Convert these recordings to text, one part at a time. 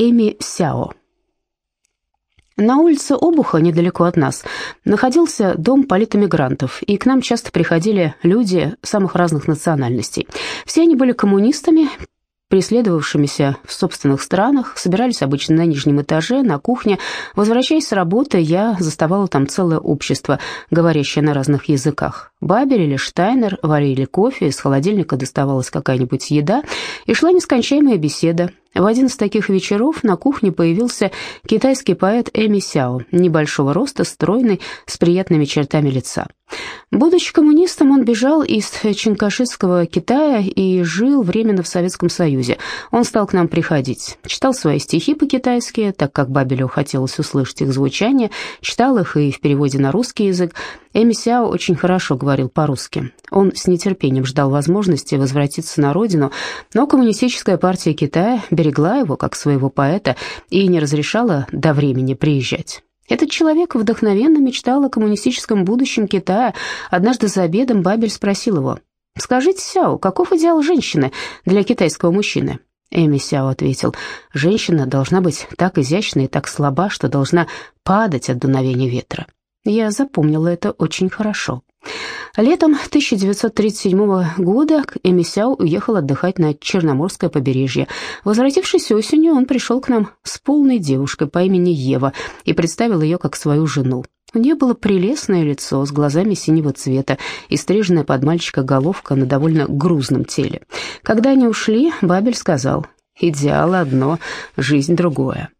Эми Сяо. На улице Обуха, недалеко от нас, находился дом политэмигрантов, и к нам часто приходили люди самых разных национальностей. Все они были коммунистами, преследовавшимися в собственных странах, собирались обычно на нижнем этаже, на кухне. Возвращаясь с работы, я заставала там целое общество, говорящее на разных языках. Бабель или Штайнер варили кофе, из холодильника доставалась какая-нибудь еда, и шла нескончаемая беседа. В один из таких вечеров на кухне появился китайский поэт Эми Сяо, небольшого роста, стройный, с приятными чертами лица. Будучи коммунистом, он бежал из Чинкашистского Китая и жил временно в Советском Союзе. Он стал к нам приходить, читал свои стихи по-китайски, так как Бабелю хотелось услышать их звучание, читал их и в переводе на русский язык. Эми Сяо очень хорошо говорил по-русски. Он с нетерпением ждал возможности возвратиться на родину, но коммунистическая партия Китая берегла его как своего поэта и не разрешала до времени приезжать. Этот человек вдохновенно мечтал о коммунистическом будущем Китая. Однажды за обедом Бабель спросил его, «Скажите, Сяо, каков идеал женщины для китайского мужчины?» Эми Сяо ответил, «Женщина должна быть так изящна и так слаба, что должна падать от дуновения ветра». Я запомнила это очень хорошо. Летом 1937 года Эмисяу уехал отдыхать на Черноморское побережье. Возвратившись осенью, он пришел к нам с полной девушкой по имени Ева и представил ее как свою жену. У нее было прелестное лицо с глазами синего цвета и стриженная под мальчика головка на довольно грузном теле. Когда они ушли, Бабель сказал, «Идеал одно, жизнь другое».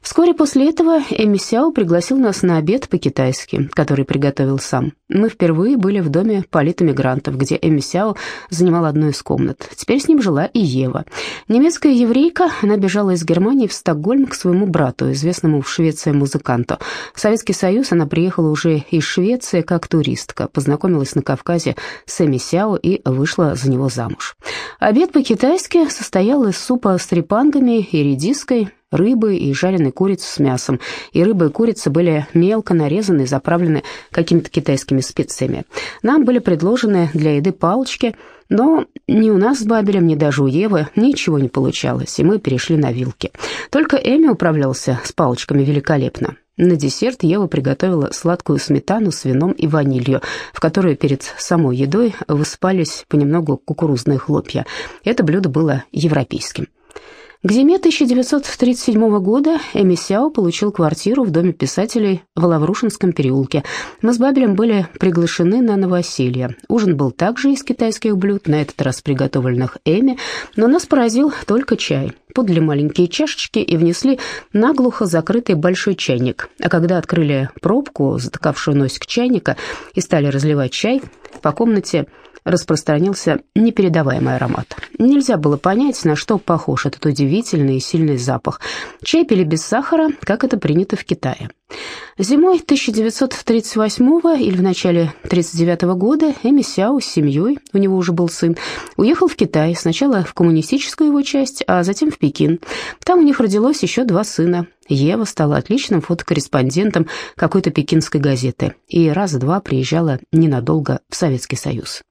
Вскоре после этого Эми Сяо пригласил нас на обед по-китайски, который приготовил сам. Мы впервые были в доме политэмигрантов, где Эми Сяо занимал одну из комнат. Теперь с ним жила и Ева. Немецкая еврейка, она бежала из Германии в Стокгольм к своему брату, известному в Швеции музыканту. В Советский Союз она приехала уже из Швеции как туристка, познакомилась на Кавказе с Эми Сяо и вышла за него замуж. Обед по-китайски состоял из супа с трепангами и редиской, рыбы и жареной курицы с мясом. И рыба и курица были мелко нарезаны и заправлены какими-то китайскими специями. Нам были предложены для еды палочки, но ни у нас с Бабелем, ни даже у Евы ничего не получалось, и мы перешли на вилки. Только Эми управлялся с палочками великолепно. На десерт Ева приготовила сладкую сметану с вином и ванилью, в которую перед самой едой высыпались понемногу кукурузные хлопья. Это блюдо было европейским. К зиме 1937 года Эми Сяо получил квартиру в доме писателей в Лаврушинском переулке. Мы с Бабелем были приглашены на новоселье. Ужин был также из китайских блюд, на этот раз приготовленных Эми, но нас поразил только чай. Подали маленькие чашечки и внесли наглухо закрытый большой чайник. А когда открыли пробку, затыкавшую носик чайника, и стали разливать чай, по комнате распространился непередаваемый аромат. Нельзя было понять, на что похож этот удивительный и сильный запах. Чай пили без сахара, как это принято в Китае. Зимой 1938 или в начале 1939 года Эми Сяо с семьей, у него уже был сын, уехал в Китай, сначала в коммунистическую его часть, а затем в Пекин. Там у них родилось еще два сына. Ева стала отличным фотокорреспондентом какой-то пекинской газеты и раз-два приезжала ненадолго в Советский Союз.